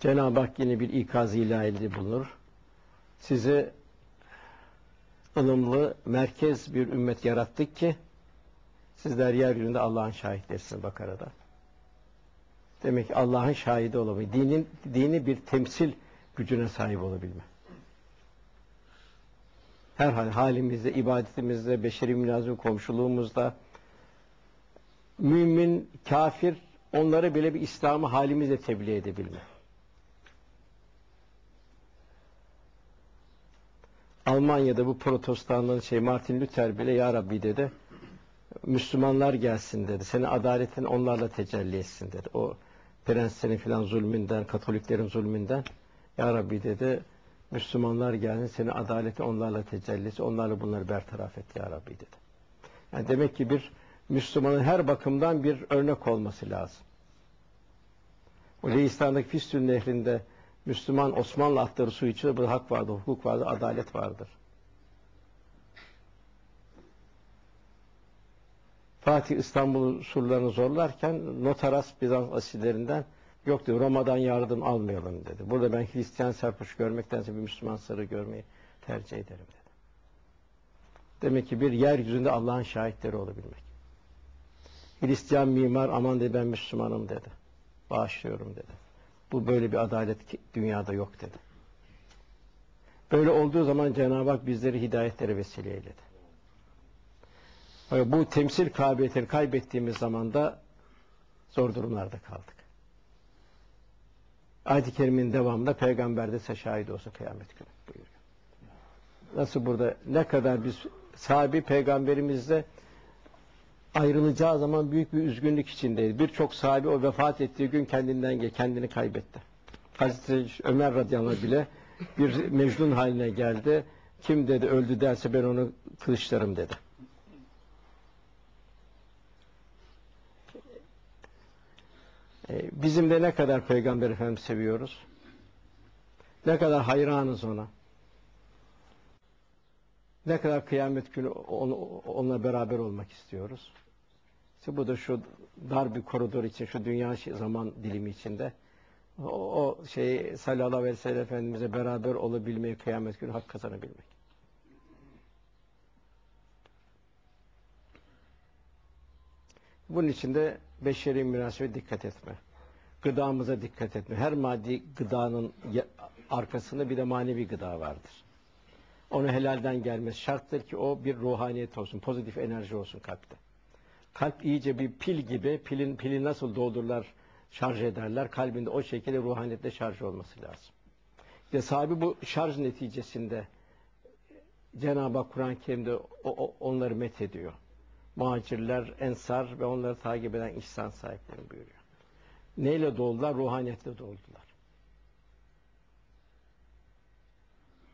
Cenab-ı Hak yine bir ikaz ilahide bulunur. Sizi ılımlı, merkez bir ümmet yarattık ki sizler yeryüzünde Allah'ın şahitlerisiniz Bakara'da. Demek ki Allah'ın şahidi olabilme, dinin, dini bir temsil gücüne sahip olabilme. Her halimizde, ibadetimizde, beşeri münazım komşuluğumuzda, mümin, kafir, onları bile bir İslam'ı halimizle tebliğ edebilme. Almanya'da bu protestanlığın şey Martin Luther bile ya Rabbi dedi. Müslümanlar gelsin dedi. Senin adaletin onlarla tecelli etsin dedi. O prenslerin filan zulmünden, Katoliklerin zulmünden ya Rabbi dedi. Müslümanlar gelsin, senin adaleti onlarla tecelli etsin. Onlarla bunları bertaraf et ya Rabbi dedi. Yani demek ki bir Müslümanın her bakımdan bir örnek olması lazım. O Leistan'daki Fistül Nehri'nde Müslüman Osmanlı atları su içiyor. Burada hak vardır, hukuk vardır, adalet vardır. Fatih İstanbul surlarını zorlarken Notaras Bizans asillerinden yok diyor Roma'dan yardım almayalım dedi. Burada ben Hristiyan serpuş görmektense bir Müslüman sarı görmeyi tercih ederim dedi. Demek ki bir yeryüzünde Allah'ın şahitleri olabilmek. Hristiyan mimar aman dedi ben Müslümanım dedi. Bağışlıyorum dedi. Bu böyle bir adalet dünyada yok dedi. Böyle olduğu zaman Cenab-ı Hak bizleri hidayetlere vesile eyledi. Bu temsil kabiliyetini kaybettiğimiz zaman da zor durumlarda kaldık. Ayet-i Kerim'in devamında peygamber de şahit olsa kıyamet günü buyuruyor. Nasıl burada ne kadar biz sahibi peygamberimizle ayrılacağı zaman büyük bir üzgünlük içindeydi. Birçok sahibi o vefat ettiği gün kendinden kendini kaybetti. Hazreti Ömer radıyallahu bile bir mecnun haline geldi. Kim dedi öldü derse ben onu kılıçlarım dedi. Ee, bizim de ne kadar Peygamber Efendimiz seviyoruz. Ne kadar hayranız ona. Ne kadar kıyamet günü onu, onunla beraber olmak istiyoruz. İşte bu da şu dar bir koridor için, şu dünya zaman dilimi içinde o, o şey sallallahu aleyhi ve sellem Efendimiz'e beraber olabilmeyi, kıyamet günü hak kazanabilmek. Bunun için de beşeri münasebete dikkat etme. Gıdamıza dikkat etme. Her maddi gıdanın arkasında bir de manevi gıda vardır. Onu helalden gelmesi şarttır ki o bir ruhaniyet olsun, pozitif enerji olsun kalpte. Kalp iyice bir pil gibi, pilin pili nasıl doldururlar, şarj ederler, kalbinde o şekilde ruhaniyetle şarj olması lazım. Ve sahibi bu şarj neticesinde Cenab-ı Hak Kur'an-ı Kerim'de o, o, onları met ediyor. Muhacirler, ensar ve onları takip eden ihsan sahipleri buyuruyor. Neyle doldular? Ruhaniyetle doldular.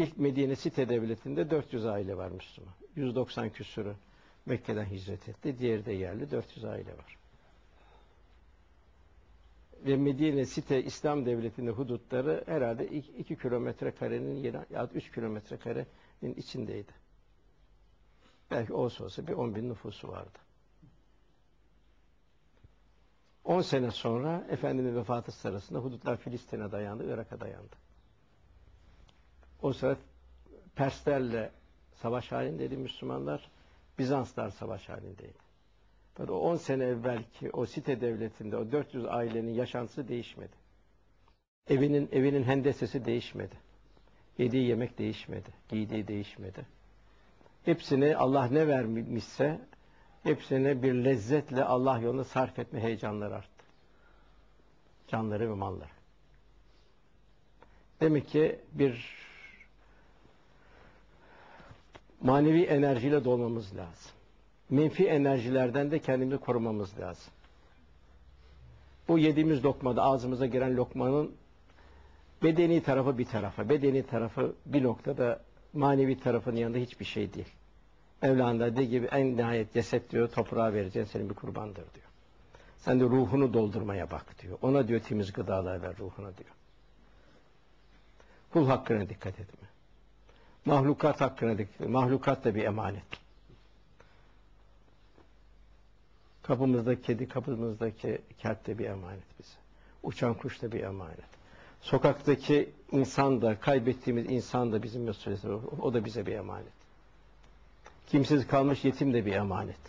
İlk Medine site devletinde 400 aile var Müslüman. 190 küsürü Mekke'den hicret etti. Diğeri de yerli. 400 aile var. Ve Medine site İslam devletinin hudutları herhalde 2 kilometre karenin ya 3 kilometre karenin içindeydi. Belki olsa olsa bir 10 bin nüfusu vardı. 10 sene sonra Efendimiz vefatı sırasında hudutlar Filistin'e dayandı, Irak'a dayandı. O sırada Perslerle savaş halindeydi Müslümanlar. Bizanslar savaş halindeydi. O 10 sene evvelki o site devletinde o 400 ailenin yaşantısı değişmedi. Evinin evinin hendesesi değişmedi. Yediği yemek değişmedi. Giydiği değişmedi. Hepsini Allah ne vermişse hepsine bir lezzetle Allah yolunu sarf etme heyecanları arttı. Canları ve malları. Demek ki bir manevi enerjiyle dolmamız lazım. Menfi enerjilerden de kendimizi korumamız lazım. Bu yediğimiz lokmada ağzımıza giren lokmanın bedeni tarafı bir tarafa, bedeni tarafı bir noktada manevi tarafının yanında hiçbir şey değil. Mevlana dediği gibi en nihayet ceset diyor toprağa vereceksin senin bir kurbandır diyor. Sen de ruhunu doldurmaya bak diyor. Ona diyor temiz gıdalar ver ruhuna diyor. Kul hakkına dikkat etme. Mahlukat hakkına dikkat Mahlukat da bir emanet. Kapımızdaki kedi, kapımızdaki kert de bir emanet bize. Uçan kuş da bir emanet. Sokaktaki insan da, kaybettiğimiz insan da bizim mesuliyetimiz. O da bize bir emanet. Kimsiz kalmış yetim de bir emanet.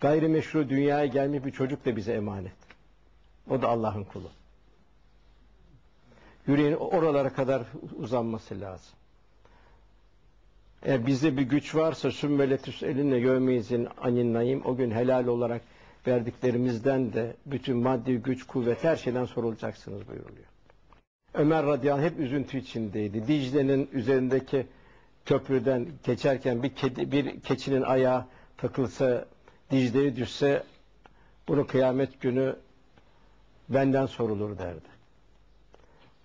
Gayrimeşru dünyaya gelmiş bir çocuk da bize emanet. O da Allah'ın kulu. Yüreğin oralara kadar uzanması lazım. Eğer bizde bir güç varsa sümmeletüs elinle yövmeyizin anin o gün helal olarak verdiklerimizden de bütün maddi güç, kuvvet her şeyden sorulacaksınız buyuruluyor. Ömer radıyallahu hep üzüntü içindeydi. Dicle'nin üzerindeki köprüden geçerken bir kedi, bir keçinin ayağı takılsa, Dicle'ye düşse bunu kıyamet günü benden sorulur derdi.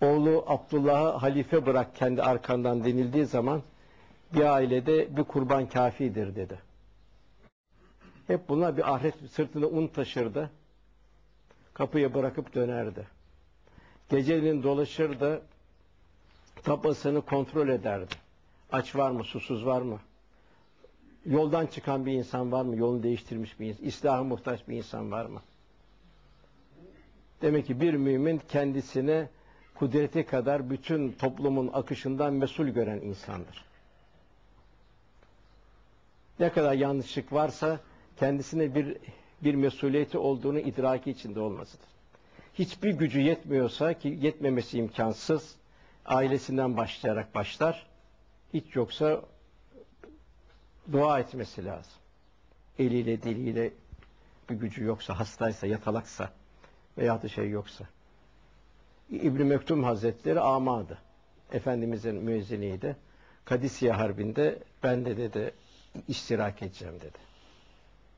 Oğlu Abdullah'ı halife bırak kendi arkandan denildiği zaman bir ailede bir kurban kafidir dedi. Hep bunlar bir ahiret sırtında un taşırdı. Kapıya bırakıp dönerdi. Geceliğin dolaşır da tapasını kontrol ederdi. Aç var mı, susuz var mı? Yoldan çıkan bir insan var mı? Yolunu değiştirmiş bir insan, İslah'a muhtaç bir insan var mı? Demek ki bir mümin kendisine kudreti kadar bütün toplumun akışından mesul gören insandır. Ne kadar yanlışlık varsa kendisine bir bir mesuliyeti olduğunu idraki içinde olmasıdır. Hiçbir gücü yetmiyorsa ki yetmemesi imkansız ailesinden başlayarak başlar. Hiç yoksa dua etmesi lazım. Eliyle diliyle bir gücü yoksa, hastaysa, yatalaksa veya da şey yoksa. İbn Mektum Hazretleri amadı. Efendimizin müezziniydi. Kadisiye Harbi'nde ben de dedi iştirak edeceğim dedi.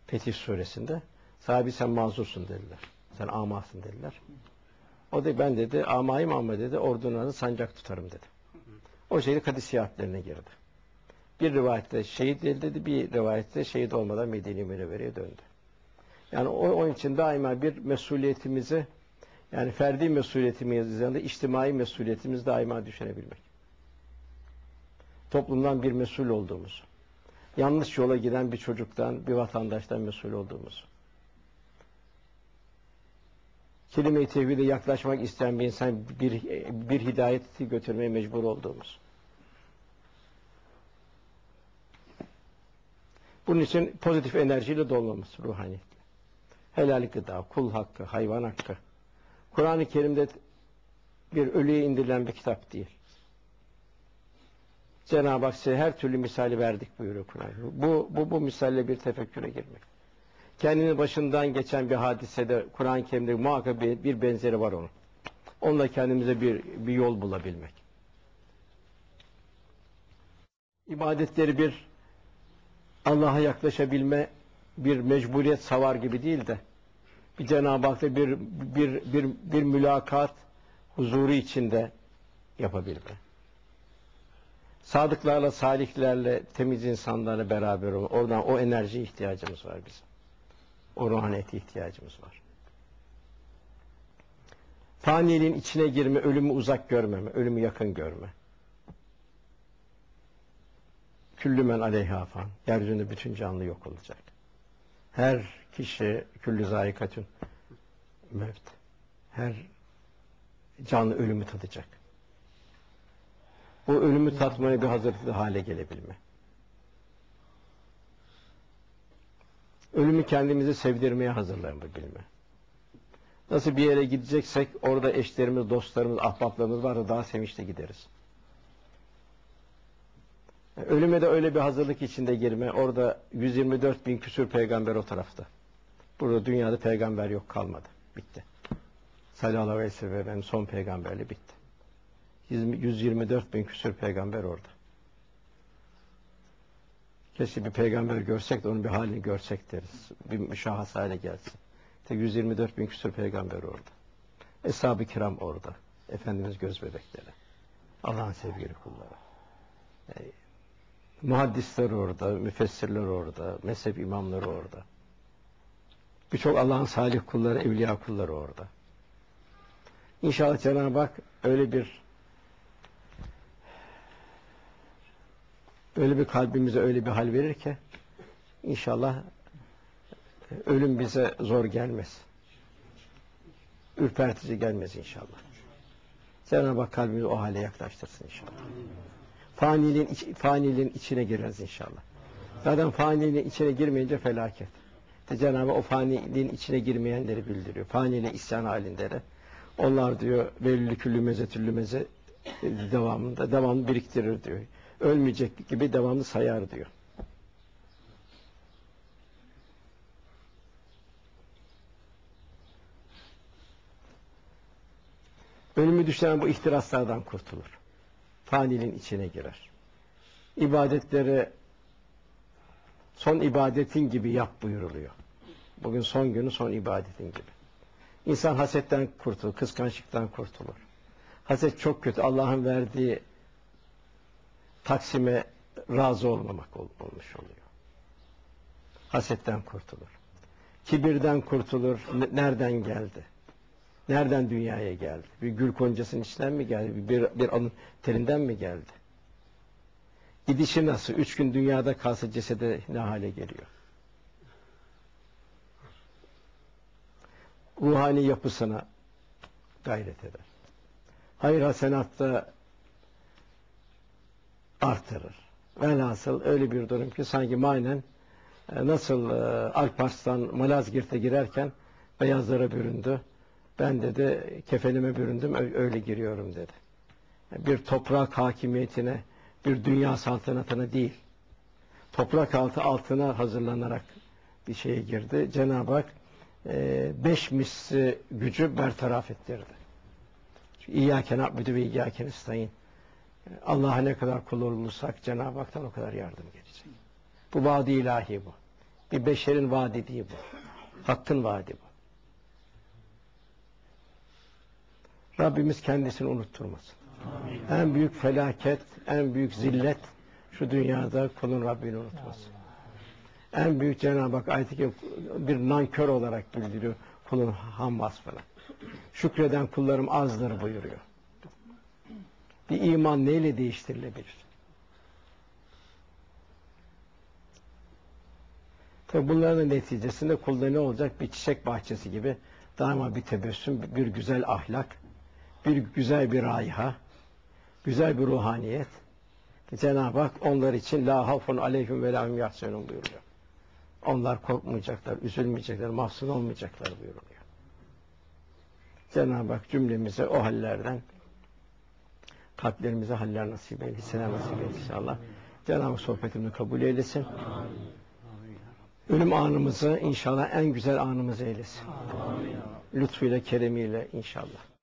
Fetih suresinde. Sahibi sen mazursun dediler. Sen amasın dediler. O da ben dedi amayım ama dedi ordunanı sancak tutarım dedi. O şekilde Kadisiye harplerine girdi. Bir rivayette şehit değil dedi, bir rivayette şehit olmadan Medine-i Münevvere'ye döndü. Yani o, onun için daima bir mesuliyetimizi yani ferdi mesuliyetimiz yanında içtimai mesuliyetimizi daima düşünebilmek. Toplumdan bir mesul olduğumuzu yanlış yola giden bir çocuktan, bir vatandaştan mesul olduğumuz. Kelime-i tevhide yaklaşmak isteyen bir insan bir, bir hidayeti götürmeye mecbur olduğumuz. Bunun için pozitif enerjiyle dolmamız ruhani. Helal gıda, kul hakkı, hayvan hakkı. Kur'an-ı Kerim'de bir ölüye indirilen bir kitap değil. Cenab-ı Hak size her türlü misali verdik buyuruyor Kur'an. Bu, bu, bu misalle bir tefekküre girmek. Kendinin başından geçen bir hadisede Kur'an-ı Kerim'de muhakkak bir, bir benzeri var onun. Onunla kendimize bir, bir yol bulabilmek. İbadetleri bir Allah'a yaklaşabilme bir mecburiyet savar gibi değil de Cenab-ı Hak'ta bir, bir, bir, bir mülakat huzuru içinde yapabilme sadıklarla, salihlerle, temiz insanlarla beraber ol. Oradan o enerji ihtiyacımız var bizim. O ruhaniyete ihtiyacımız var. Faniliğin içine girme, ölümü uzak görmeme, ölümü yakın görme. Küllü men aleyha fan. Yeryüzünde bütün canlı yok olacak. Her kişi küllü zayikatün mevt. Her canlı ölümü tadacak o ölümü tatmaya bir hazırlıklı hale gelebilme. Ölümü kendimizi sevdirmeye hazırlanabilme. Nasıl bir yere gideceksek orada eşlerimiz, dostlarımız, ahbaplarımız varsa daha sevinçle gideriz. Ölüme de öyle bir hazırlık içinde girme. Orada 124 bin küsür peygamber o tarafta. Burada dünyada peygamber yok kalmadı. Bitti. Sallallahu aleyhi ve sellem son peygamberle bitti. 124 bin küsur peygamber orada. Keşke bir peygamber görsek de onun bir halini görsek deriz. Bir müşahhas hale gelsin. İşte 124 bin küsur peygamber orada. Eshab-ı kiram orada. Efendimiz göz bebekleri. Allah'ın sevgili kulları. Yani, muhaddisler orada, müfessirler orada, mezhep imamları orada. Birçok Allah'ın salih kulları, evliya kulları orada. İnşallah Cenab-ı Hak öyle bir öyle bir kalbimize öyle bir hal verir ki inşallah ölüm bize zor gelmez. Ürpertici gelmez inşallah. Cenab-ı Hak kalbimizi o hale yaklaştırsın inşallah. Faniliğin, iç- faniliğin içine gireriz inşallah. Zaten faniliğin içine girmeyince felaket. İşte Cenab-ı o faniliğin içine girmeyenleri bildiriyor. Faniliğe isyan halindeler. Onlar diyor velülü küllü meze tüllü meze e, devamında devamlı biriktirir diyor. Ölmeyecek gibi devamlı sayar diyor. Ölümü düşen bu ihtiraslardan kurtulur. Faniliğin içine girer. İbadetleri son ibadetin gibi yap buyuruluyor. Bugün son günü son ibadetin gibi. İnsan hasetten kurtulur, kıskançlıktan kurtulur. Haset çok kötü. Allah'ın verdiği taksime razı olmamak ol- olmuş oluyor. Hasetten kurtulur. Kibirden kurtulur. Nereden geldi? Nereden dünyaya geldi? Bir gül koncasının içinden mi geldi? Bir, bir alın telinden mi geldi? Gidişi nasıl? Üç gün dünyada kalsa cesede ne hale geliyor? Ruhani yapısına gayret eder. Hayır hasenatta artırır. Velhasıl öyle bir durum ki sanki manen e, nasıl e, Alparslan Malazgirt'e girerken beyazlara büründü. Ben dedi kefenime büründüm öyle giriyorum dedi. Bir toprak hakimiyetine, bir dünya saltanatına değil. Toprak altı altına hazırlanarak bir şeye girdi. Cenab-ı Hak e, beş misli gücü bertaraf ettirdi. İyyâke na'budu ve iyyâke nestaîn. Allah'a ne kadar kul olursak Cenab-ı Hak'tan o kadar yardım gelecek. Bu vaadi ilahi bu. Bir beşerin vaadi değil bu. Hakkın vaadi bu. Rabbimiz kendisini unutturmasın. En büyük felaket, en büyük zillet şu dünyada kulun Rabbini unutması. En büyük Cenab-ı Hak ayet-i bir nankör olarak bildiriyor kulun ham vasfını. Şükreden kullarım azdır buyuruyor. Bir iman neyle değiştirilebilir? Tabi bunların neticesinde kulda ne olacak? Bir çiçek bahçesi gibi daima bir tebessüm, bir güzel ahlak, bir güzel bir raiha, güzel bir ruhaniyet. Cenab-ı Hak onlar için la hafun aleyhim ve la hum yahzenun buyuruyor. Onlar korkmayacaklar, üzülmeyecekler, mahzun olmayacaklar buyuruyor. Cenab-ı Hak cümlemize o hallerden kalplerimize haller nasip eylesin, hisseler nasip eylesin inşallah. Cenab-ı Hak sohbetimizi kabul eylesin. Ölüm anımızı inşallah en güzel anımız eylesin. Lütfuyla, keremiyle inşallah.